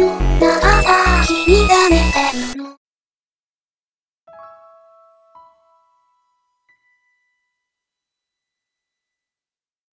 you